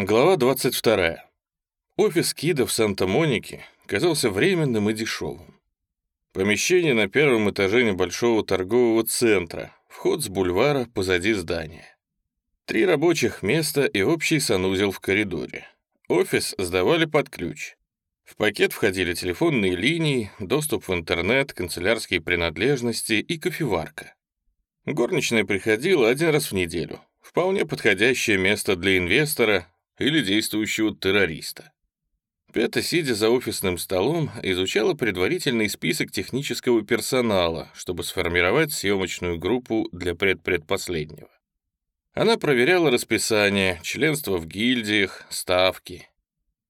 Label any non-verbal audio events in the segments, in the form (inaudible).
Глава 22. Офис Кида в Санта-Монике казался временным и дешевым. Помещение на первом этаже небольшого торгового центра, вход с бульвара позади здания. Три рабочих места и общий санузел в коридоре. Офис сдавали под ключ. В пакет входили телефонные линии, доступ в интернет, канцелярские принадлежности и кофеварка. Горничная приходила один раз в неделю. Вполне подходящее место для инвестора, или действующего террориста. Пета, сидя за офисным столом, изучала предварительный список технического персонала, чтобы сформировать съемочную группу для предпредпоследнего. Она проверяла расписание, членство в гильдиях, ставки.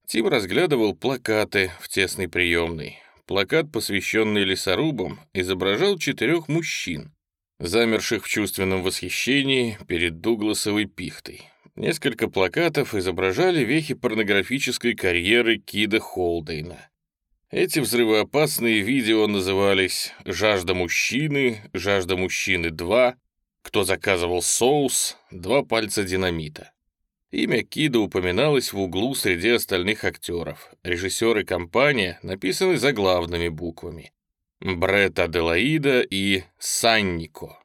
Тим разглядывал плакаты в тесной приемной. Плакат, посвященный лесорубам, изображал четырех мужчин, замерших в чувственном восхищении перед Дугласовой пихтой. Несколько плакатов изображали вехи порнографической карьеры Кида Холдейна. Эти взрывоопасные видео назывались «Жажда мужчины», «Жажда мужчины 2», «Кто заказывал соус», «Два пальца динамита». Имя Кида упоминалось в углу среди остальных актеров. Режиссер и компания написаны заглавными буквами. Бретт Аделаида и Саннико.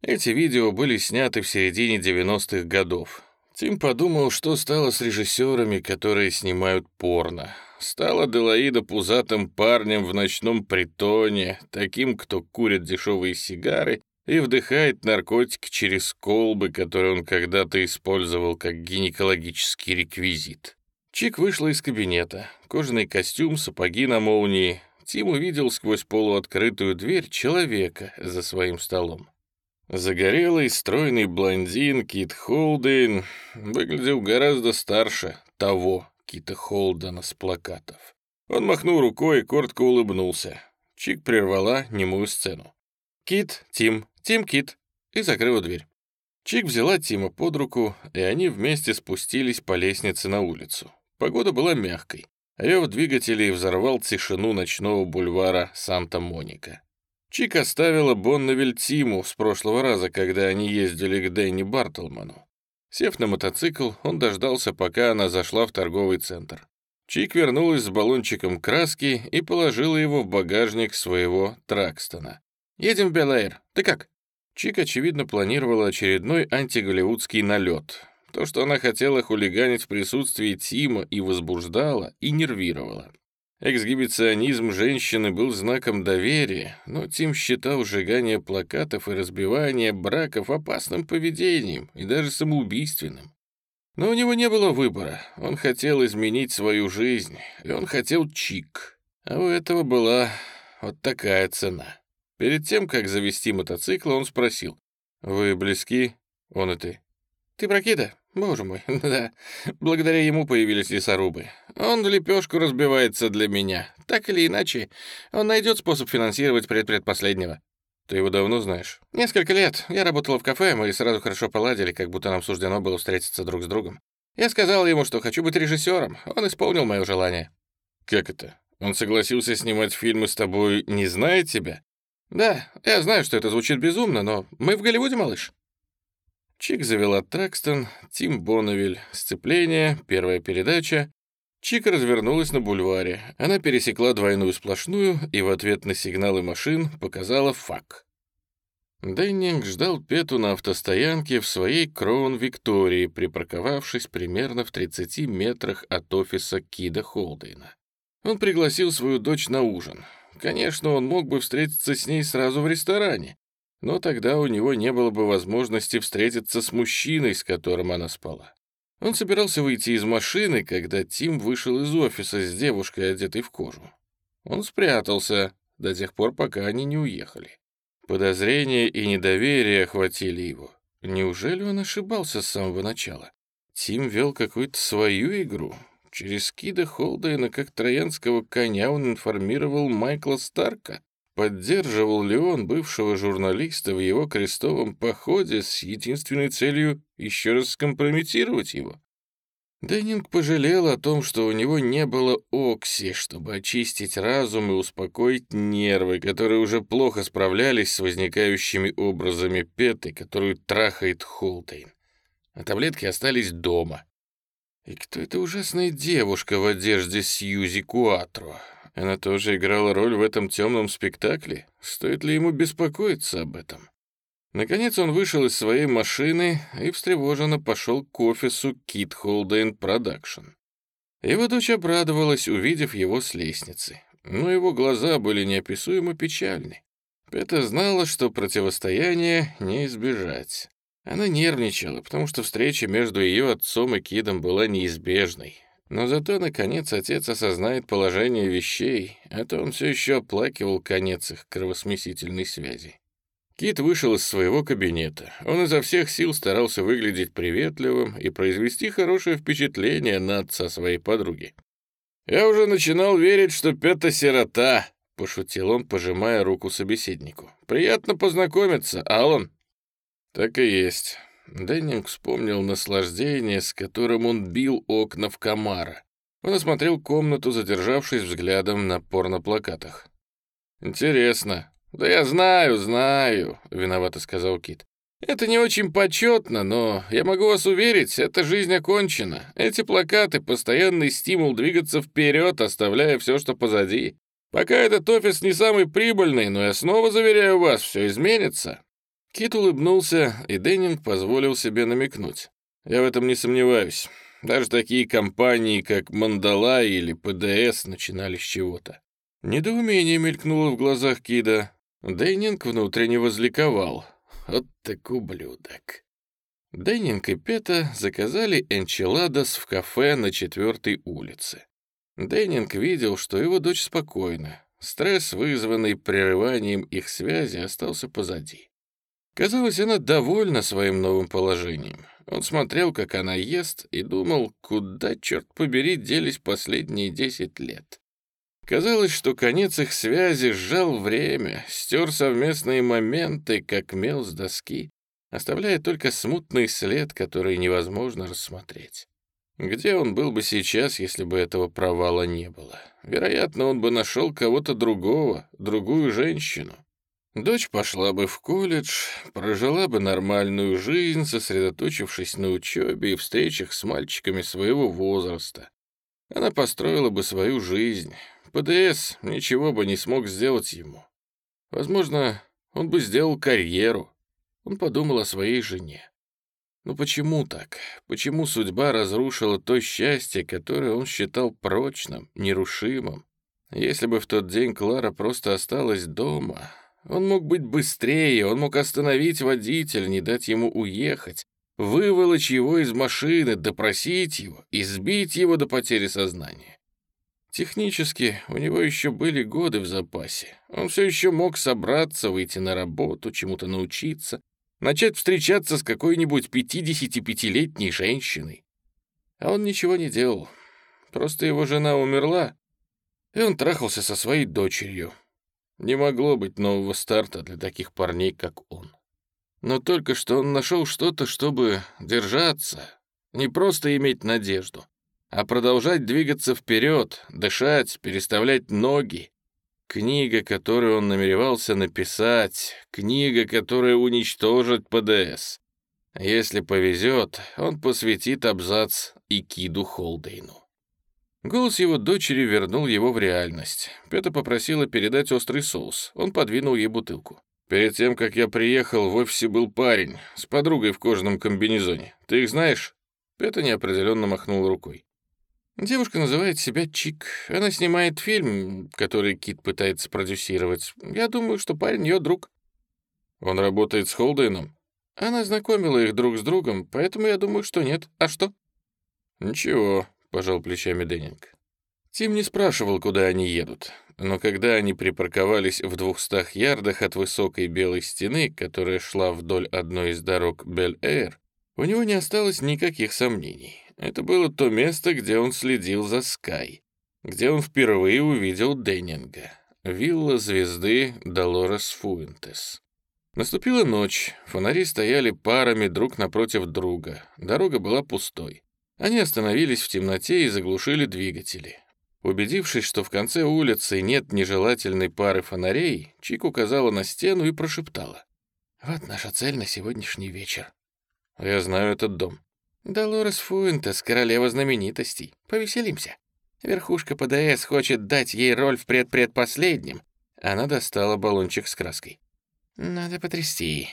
Эти видео были сняты в середине 90-х годов. Тим подумал, что стало с режиссерами, которые снимают порно. Стала Делаида пузатым парнем в ночном притоне, таким, кто курит дешевые сигары и вдыхает наркотики через колбы, которые он когда-то использовал как гинекологический реквизит. Чик вышла из кабинета. Кожаный костюм, сапоги на молнии. Тим увидел сквозь полуоткрытую дверь человека за своим столом. Загорелый, стройный блондин Кит Холден выглядел гораздо старше того Кита Холдена с плакатов. Он махнул рукой и коротко улыбнулся. Чик прервала немую сцену. «Кит, Тим, Тим, Кит!» и закрыла дверь. Чик взяла Тима под руку, и они вместе спустились по лестнице на улицу. Погода была мягкой. Рев двигателей взорвал тишину ночного бульвара Санта-Моника. Чик оставила Бонневиль Тиму с прошлого раза, когда они ездили к Дэнни Бартлману. Сев на мотоцикл, он дождался, пока она зашла в торговый центр. Чик вернулась с баллончиком краски и положила его в багажник своего Тракстона. «Едем в Белэйр. Ты как?» Чик, очевидно, планировала очередной антиголливудский налет. То, что она хотела хулиганить в присутствии Тима и возбуждала, и нервировала. Эксгибиционизм женщины был знаком доверия, но Тим считал сжигание плакатов и разбивание браков опасным поведением и даже самоубийственным. Но у него не было выбора. Он хотел изменить свою жизнь, и он хотел чик. А у этого была вот такая цена. Перед тем, как завести мотоцикл, он спросил, «Вы близки, он и ты?» «Ты прокида?» Боже мой, (laughs) да. Благодаря ему появились лесорубы. Он в лепешку разбивается для меня. Так или иначе, он найдет способ финансировать предпредпоследнего. Ты его давно знаешь? Несколько лет. Я работала в кафе, мы сразу хорошо поладили, как будто нам суждено было встретиться друг с другом. Я сказал ему, что хочу быть режиссером. Он исполнил мое желание. Как это? Он согласился снимать фильмы с тобой, не зная тебя? Да, я знаю, что это звучит безумно, но мы в Голливуде, малыш. Чик завела Тракстон, Тим Бонневиль, сцепление, первая передача. Чик развернулась на бульваре. Она пересекла двойную сплошную и в ответ на сигналы машин показала фак. Деннинг ждал Пету на автостоянке в своей Кроун Виктории, припарковавшись примерно в 30 метрах от офиса Кида Холдейна. Он пригласил свою дочь на ужин. Конечно, он мог бы встретиться с ней сразу в ресторане, но тогда у него не было бы возможности встретиться с мужчиной, с которым она спала. Он собирался выйти из машины, когда Тим вышел из офиса с девушкой, одетой в кожу. Он спрятался до тех пор, пока они не уехали. Подозрения и недоверие охватили его. Неужели он ошибался с самого начала? Тим вел какую-то свою игру. Через Кида Холдейна, как троянского коня, он информировал Майкла Старка. Поддерживал ли он бывшего журналиста в его крестовом походе с единственной целью еще раз скомпрометировать его? Деннинг пожалел о том, что у него не было Окси, чтобы очистить разум и успокоить нервы, которые уже плохо справлялись с возникающими образами Петы, которую трахает Холтейн. А таблетки остались дома. И кто эта ужасная девушка в одежде Сьюзи Куатро? Она тоже играла роль в этом темном спектакле? Стоит ли ему беспокоиться об этом? Наконец он вышел из своей машины и встревоженно пошел к офису Kit Haldane Production. Его дочь обрадовалась, увидев его с лестницы, но его глаза были неописуемо печальны. Пета знала, что противостояние не избежать. Она нервничала, потому что встреча между ее отцом и Китом была неизбежной. Но зато, наконец, отец осознает положение вещей, а то он все еще оплакивал конец их кровосмесительной связи. Кит вышел из своего кабинета. Он изо всех сил старался выглядеть приветливым и произвести хорошее впечатление на отца своей подруги. «Я уже начинал верить, что Пета сирота», — пошутил он, пожимая руку собеседнику. «Приятно познакомиться, Алан». Так и есть. Деннинг вспомнил наслаждение, с которым он бил окна в комара. Он осмотрел комнату, задержавшись взглядом на порноплакатах. «Интересно». «Да я знаю, знаю», — виновато сказал Кит. «Это не очень почетно, но я могу вас уверить, эта жизнь окончена. Эти плакаты — постоянный стимул двигаться вперед, оставляя все, что позади. Пока этот офис не самый прибыльный, но я снова заверяю вас, все изменится. Кит улыбнулся, и Деннинг позволил себе намекнуть. «Я в этом не сомневаюсь. Даже такие компании, как Мандала или ПДС, начинали с чего-то». Недоумение мелькнуло в глазах Кида. Деннинг внутренне возликовал. Вот так ублюдок. Деннинг и Пета заказали энчиладос в кафе на четвертой улице. Деннинг видел, что его дочь спокойна. Стресс, вызванный прерыванием их связи, остался позади. Казалось, она довольна своим новым положением. Он смотрел, как она ест, и думал, куда, черт побери, делись последние десять лет. Казалось, что конец их связи сжал время, стер совместные моменты, как мел с доски, оставляя только смутный след, который невозможно рассмотреть. Где он был бы сейчас, если бы этого провала не было? Вероятно, он бы нашел кого-то другого, другую женщину. Дочь пошла бы в колледж, прожила бы нормальную жизнь, сосредоточившись на учебе и встречах с мальчиками своего возраста. Она построила бы свою жизнь. ПДС ничего бы не смог сделать ему. Возможно, он бы сделал карьеру. Он подумал о своей жене. Но почему так? Почему судьба разрушила то счастье, которое он считал прочным, нерушимым? Если бы в тот день Клара просто осталась дома, он мог быть быстрее, он мог остановить водителя, не дать ему уехать, выволочь его из машины, допросить его, избить его до потери сознания. Технически у него еще были годы в запасе. Он все еще мог собраться, выйти на работу, чему-то научиться, начать встречаться с какой-нибудь 55-летней женщиной. А он ничего не делал. Просто его жена умерла, и он трахался со своей дочерью, не могло быть нового старта для таких парней, как он. Но только что он нашел что-то, чтобы держаться, не просто иметь надежду, а продолжать двигаться вперед, дышать, переставлять ноги. Книга, которую он намеревался написать, книга, которая уничтожит ПДС. Если повезет, он посвятит абзац и Киду Холдейну. Голос его дочери вернул его в реальность. Пета попросила передать острый соус. Он подвинул ей бутылку. «Перед тем, как я приехал, в офисе был парень с подругой в кожаном комбинезоне. Ты их знаешь?» Пета неопределенно махнул рукой. Девушка называет себя Чик. Она снимает фильм, который Кит пытается продюсировать. Я думаю, что парень ее друг. Он работает с Холденом? Она знакомила их друг с другом, поэтому я думаю, что нет. А что? Ничего, — пожал плечами Деннинг. Тим не спрашивал, куда они едут, но когда они припарковались в двухстах ярдах от высокой белой стены, которая шла вдоль одной из дорог Бель-Эйр, у него не осталось никаких сомнений. Это было то место, где он следил за Скай, где он впервые увидел Деннинга. Вилла звезды Долорес Фуэнтес. Наступила ночь, фонари стояли парами друг напротив друга, дорога была пустой. Они остановились в темноте и заглушили двигатели. Убедившись, что в конце улицы нет нежелательной пары фонарей, Чик указала на стену и прошептала. «Вот наша цель на сегодняшний вечер». «Я знаю этот дом». Долорес Фуэнтес, королева знаменитостей. Повеселимся. Верхушка ПДС хочет дать ей роль в предпредпоследнем. Она достала баллончик с краской. Надо потрясти.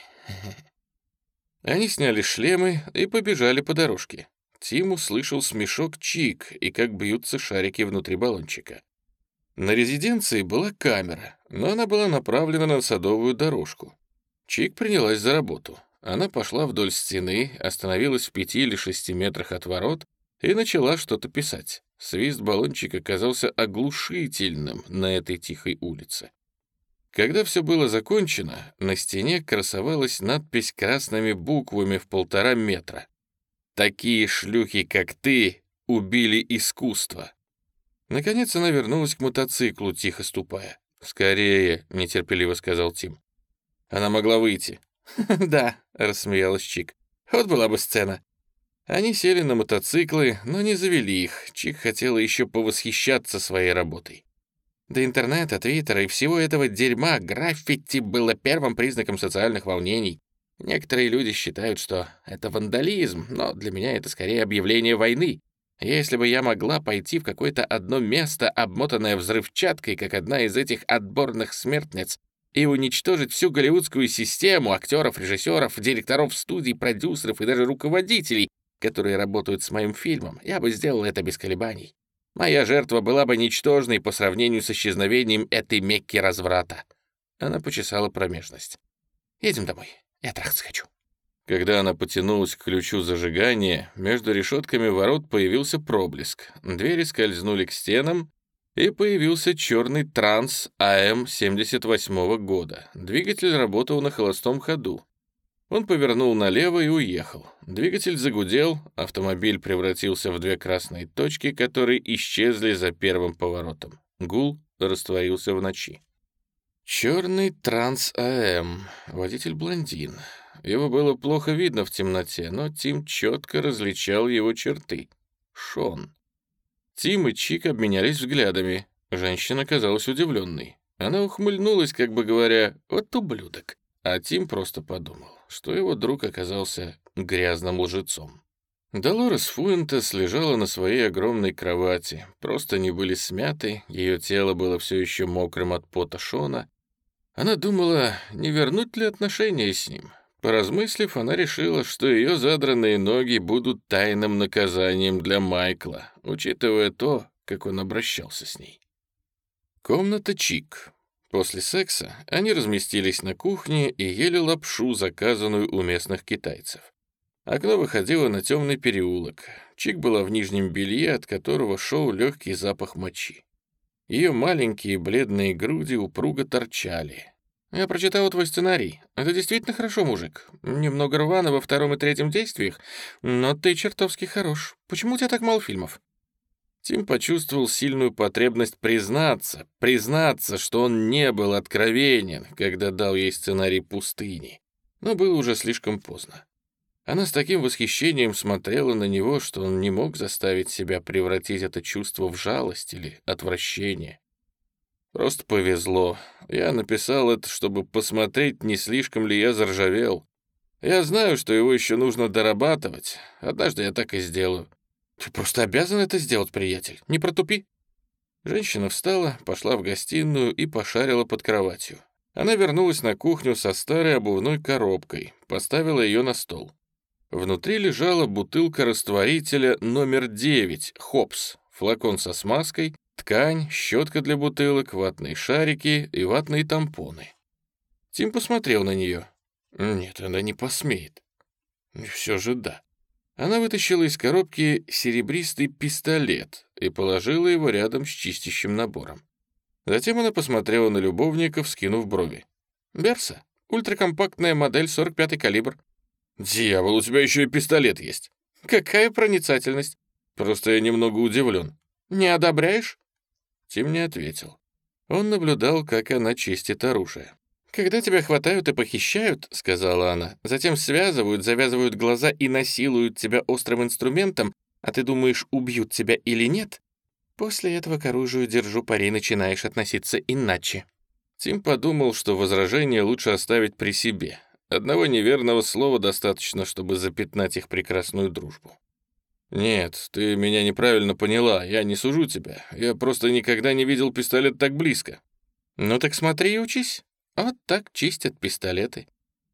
(laughs) Они сняли шлемы и побежали по дорожке. Тим услышал смешок чик и как бьются шарики внутри баллончика. На резиденции была камера, но она была направлена на садовую дорожку. Чик принялась за работу. Она пошла вдоль стены, остановилась в пяти или шести метрах от ворот и начала что-то писать. Свист баллончика казался оглушительным на этой тихой улице. Когда все было закончено, на стене красовалась надпись красными буквами в полтора метра. «Такие шлюхи, как ты, убили искусство». Наконец она вернулась к мотоциклу, тихо ступая. «Скорее», — нетерпеливо сказал Тим. Она могла выйти. «Да», — рассмеялась Чик. «Вот была бы сцена». Они сели на мотоциклы, но не завели их. Чик хотела еще повосхищаться своей работой. До интернета, твиттера и всего этого дерьма граффити было первым признаком социальных волнений. Некоторые люди считают, что это вандализм, но для меня это скорее объявление войны. Если бы я могла пойти в какое-то одно место, обмотанное взрывчаткой, как одна из этих отборных смертниц, и уничтожить всю голливудскую систему актеров, режиссеров, директоров студий, продюсеров и даже руководителей, которые работают с моим фильмом, я бы сделал это без колебаний. Моя жертва была бы ничтожной по сравнению с исчезновением этой Мекки разврата. Она почесала промежность. «Едем домой. Я трахаться хочу». Когда она потянулась к ключу зажигания, между решетками ворот появился проблеск. Двери скользнули к стенам, и появился черный транс АМ 78 года. Двигатель работал на холостом ходу. Он повернул налево и уехал. Двигатель загудел, автомобиль превратился в две красные точки, которые исчезли за первым поворотом. Гул растворился в ночи. Черный транс АМ. Водитель блондин. Его было плохо видно в темноте, но Тим четко различал его черты. Шон. Тим и Чик обменялись взглядами. Женщина казалась удивленной. Она ухмыльнулась, как бы говоря, «Вот ублюдок». А Тим просто подумал, что его друг оказался грязным лжецом. Долорес Фуэнтес лежала на своей огромной кровати. Просто не были смяты, ее тело было все еще мокрым от пота Шона. Она думала, не вернуть ли отношения с ним. Поразмыслив, она решила, что ее задранные ноги будут тайным наказанием для Майкла, учитывая то, как он обращался с ней. Комната Чик. После секса они разместились на кухне и ели лапшу, заказанную у местных китайцев. Окно выходило на темный переулок. Чик была в нижнем белье, от которого шел легкий запах мочи. Ее маленькие бледные груди упруго торчали. «Я прочитал твой сценарий. Это действительно хорошо, мужик. Немного рвано во втором и третьем действиях, но ты чертовски хорош. Почему у тебя так мало фильмов?» Тим почувствовал сильную потребность признаться, признаться, что он не был откровенен, когда дал ей сценарий «Пустыни». Но было уже слишком поздно. Она с таким восхищением смотрела на него, что он не мог заставить себя превратить это чувство в жалость или отвращение. Просто повезло. Я написал это, чтобы посмотреть, не слишком ли я заржавел. Я знаю, что его еще нужно дорабатывать. Однажды я так и сделаю. Ты просто обязан это сделать, приятель. Не протупи. Женщина встала, пошла в гостиную и пошарила под кроватью. Она вернулась на кухню со старой обувной коробкой, поставила ее на стол. Внутри лежала бутылка растворителя номер 9, Хопс, флакон со смазкой Ткань, щетка для бутылок, ватные шарики и ватные тампоны. Тим посмотрел на нее. Нет, она не посмеет. Все же да. Она вытащила из коробки серебристый пистолет и положила его рядом с чистящим набором. Затем она посмотрела на любовников, скинув брови. «Берса, ультракомпактная модель 45-й калибр». «Дьявол, у тебя еще и пистолет есть». «Какая проницательность». «Просто я немного удивлен». «Не одобряешь?» Тим не ответил. Он наблюдал, как она чистит оружие. «Когда тебя хватают и похищают, — сказала она, — затем связывают, завязывают глаза и насилуют тебя острым инструментом, а ты думаешь, убьют тебя или нет, после этого к оружию держу пари начинаешь относиться иначе». Тим подумал, что возражение лучше оставить при себе. Одного неверного слова достаточно, чтобы запятнать их прекрасную дружбу. «Нет, ты меня неправильно поняла. Я не сужу тебя. Я просто никогда не видел пистолет так близко». «Ну так смотри и учись. Вот так чистят пистолеты.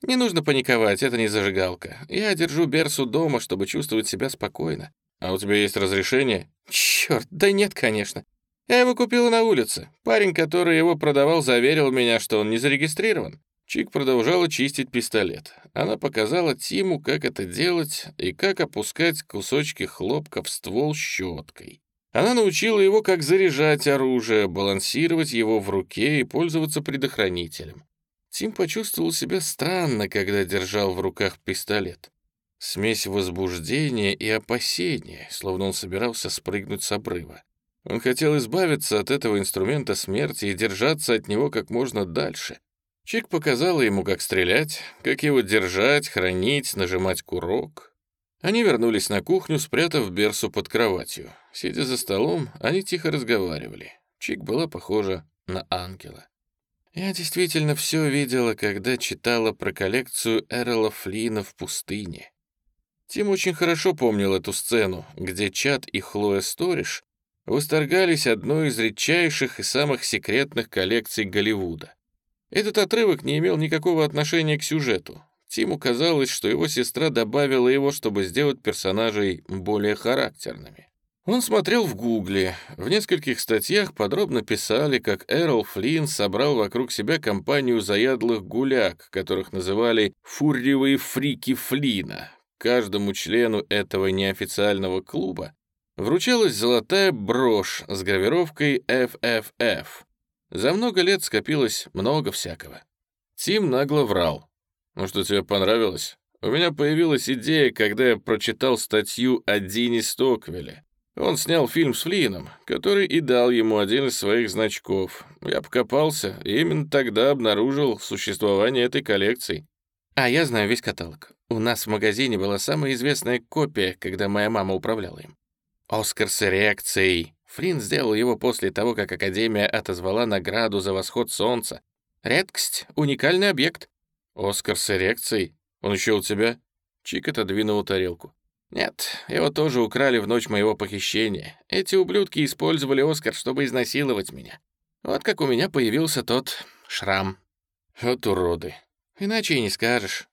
Не нужно паниковать, это не зажигалка. Я держу Берсу дома, чтобы чувствовать себя спокойно. А у тебя есть разрешение?» «Черт, да нет, конечно. Я его купила на улице. Парень, который его продавал, заверил меня, что он не зарегистрирован. Чик продолжала чистить пистолет. Она показала Тиму, как это делать и как опускать кусочки хлопка в ствол щеткой. Она научила его, как заряжать оружие, балансировать его в руке и пользоваться предохранителем. Тим почувствовал себя странно, когда держал в руках пистолет. Смесь возбуждения и опасения, словно он собирался спрыгнуть с обрыва. Он хотел избавиться от этого инструмента смерти и держаться от него как можно дальше. Чик показала ему, как стрелять, как его держать, хранить, нажимать курок. Они вернулись на кухню, спрятав Берсу под кроватью. Сидя за столом, они тихо разговаривали. Чик была похожа на ангела. Я действительно все видела, когда читала про коллекцию Эрола Флина в пустыне. Тим очень хорошо помнил эту сцену, где Чат и Хлоя Сториш восторгались одной из редчайших и самых секретных коллекций Голливуда. Этот отрывок не имел никакого отношения к сюжету. Тиму казалось, что его сестра добавила его, чтобы сделать персонажей более характерными. Он смотрел в Гугле. В нескольких статьях подробно писали, как Эрл Флинн собрал вокруг себя компанию заядлых гуляк, которых называли «фурьевые фрики Флина». Каждому члену этого неофициального клуба вручалась золотая брошь с гравировкой FFF за много лет скопилось много всякого. Тим нагло врал. «Ну что, тебе понравилось? У меня появилась идея, когда я прочитал статью о Дине Стоквеле. Он снял фильм с Флином, который и дал ему один из своих значков. Я покопался, и именно тогда обнаружил существование этой коллекции. А я знаю весь каталог. У нас в магазине была самая известная копия, когда моя мама управляла им. Оскар с эрекцией, Флинн сделал его после того, как Академия отозвала награду за восход солнца. Редкость, уникальный объект. Оскар с эрекцией? Он еще у тебя? Чик отодвинул тарелку. Нет, его тоже украли в ночь моего похищения. Эти ублюдки использовали Оскар, чтобы изнасиловать меня. Вот как у меня появился тот шрам. Вот уроды. Иначе и не скажешь.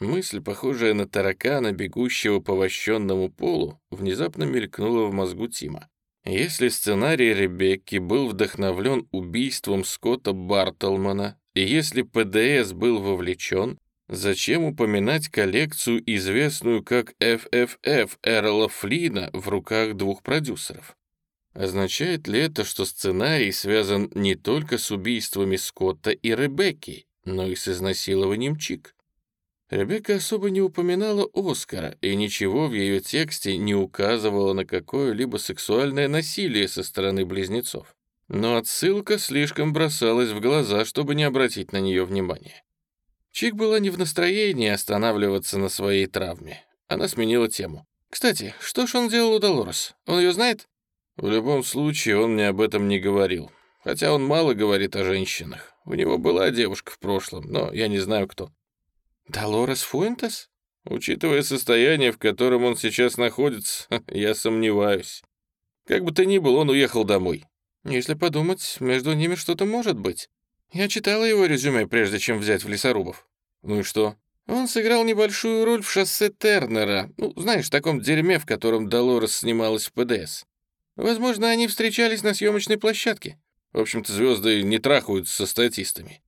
Мысль, похожая на таракана, бегущего по вощенному полу, внезапно мелькнула в мозгу Тима. Если сценарий Ребекки был вдохновлен убийством Скотта Бартлмана, и если ПДС был вовлечен, зачем упоминать коллекцию, известную как FFF Эрла Флина в руках двух продюсеров? Означает ли это, что сценарий связан не только с убийствами Скотта и Ребекки, но и с изнасилованием Чик? Ребекка особо не упоминала Оскара, и ничего в ее тексте не указывало на какое-либо сексуальное насилие со стороны близнецов. Но отсылка слишком бросалась в глаза, чтобы не обратить на нее внимания. Чик была не в настроении останавливаться на своей травме. Она сменила тему. «Кстати, что ж он делал у Долорес? Он ее знает?» В любом случае, он мне об этом не говорил. Хотя он мало говорит о женщинах. У него была девушка в прошлом, но я не знаю, кто. «Долорес Фуэнтес?» Учитывая состояние, в котором он сейчас находится, (laughs) я сомневаюсь. Как бы то ни было, он уехал домой. Если подумать, между ними что-то может быть. Я читала его резюме, прежде чем взять в лесорубов. Ну и что? Он сыграл небольшую роль в «Шоссе Тернера». Ну, знаешь, в таком дерьме, в котором Долорес снималась в ПДС. Возможно, они встречались на съемочной площадке. В общем-то, звезды не трахаются со статистами.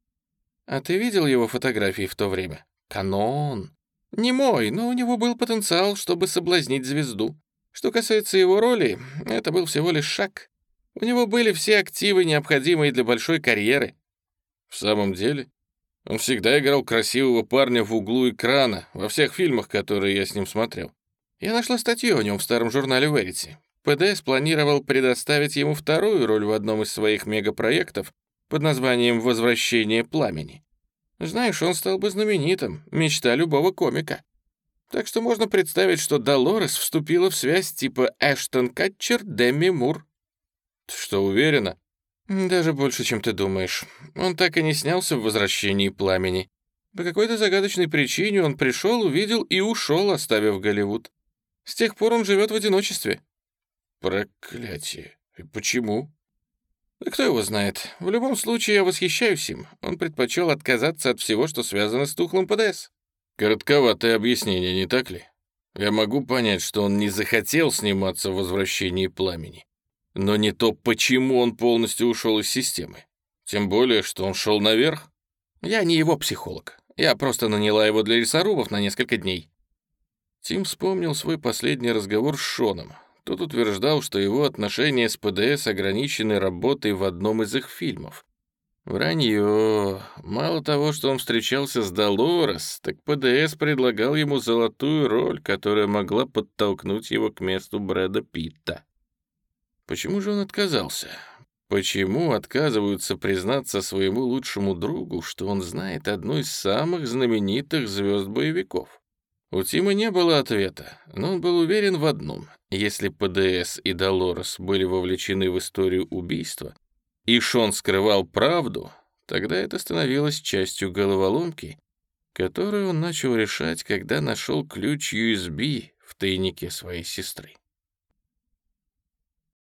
А ты видел его фотографии в то время? Канон. Не мой, но у него был потенциал, чтобы соблазнить звезду. Что касается его роли, это был всего лишь шаг. У него были все активы, необходимые для большой карьеры. В самом деле? Он всегда играл красивого парня в углу экрана, во всех фильмах, которые я с ним смотрел. Я нашла статью о нем в старом журнале Verity. ПДС планировал предоставить ему вторую роль в одном из своих мегапроектов под названием «Возвращение пламени». Знаешь, он стал бы знаменитым, мечта любого комика. Так что можно представить, что Долорес вступила в связь типа Эштон Катчер Деми Мур. Что, уверена? Даже больше, чем ты думаешь. Он так и не снялся в «Возвращении пламени». По какой-то загадочной причине он пришел, увидел и ушел, оставив Голливуд. С тех пор он живет в одиночестве». «Проклятие! И почему?» Да кто его знает. В любом случае, я восхищаюсь им. Он предпочел отказаться от всего, что связано с тухлым ПДС. Коротковатое объяснение, не так ли? Я могу понять, что он не захотел сниматься в «Возвращении пламени». Но не то, почему он полностью ушел из системы. Тем более, что он шел наверх. Я не его психолог. Я просто наняла его для лесорубов на несколько дней. Тим вспомнил свой последний разговор с Шоном. Тот утверждал, что его отношения с ПДС ограничены работой в одном из их фильмов. Вранье. Мало того, что он встречался с Долорес, так ПДС предлагал ему золотую роль, которая могла подтолкнуть его к месту Брэда Питта. Почему же он отказался? Почему отказываются признаться своему лучшему другу, что он знает одну из самых знаменитых звезд боевиков? У Тима не было ответа, но он был уверен в одном. Если ПДС и Долорес были вовлечены в историю убийства, и Шон скрывал правду, тогда это становилось частью головоломки, которую он начал решать, когда нашел ключ USB в тайнике своей сестры.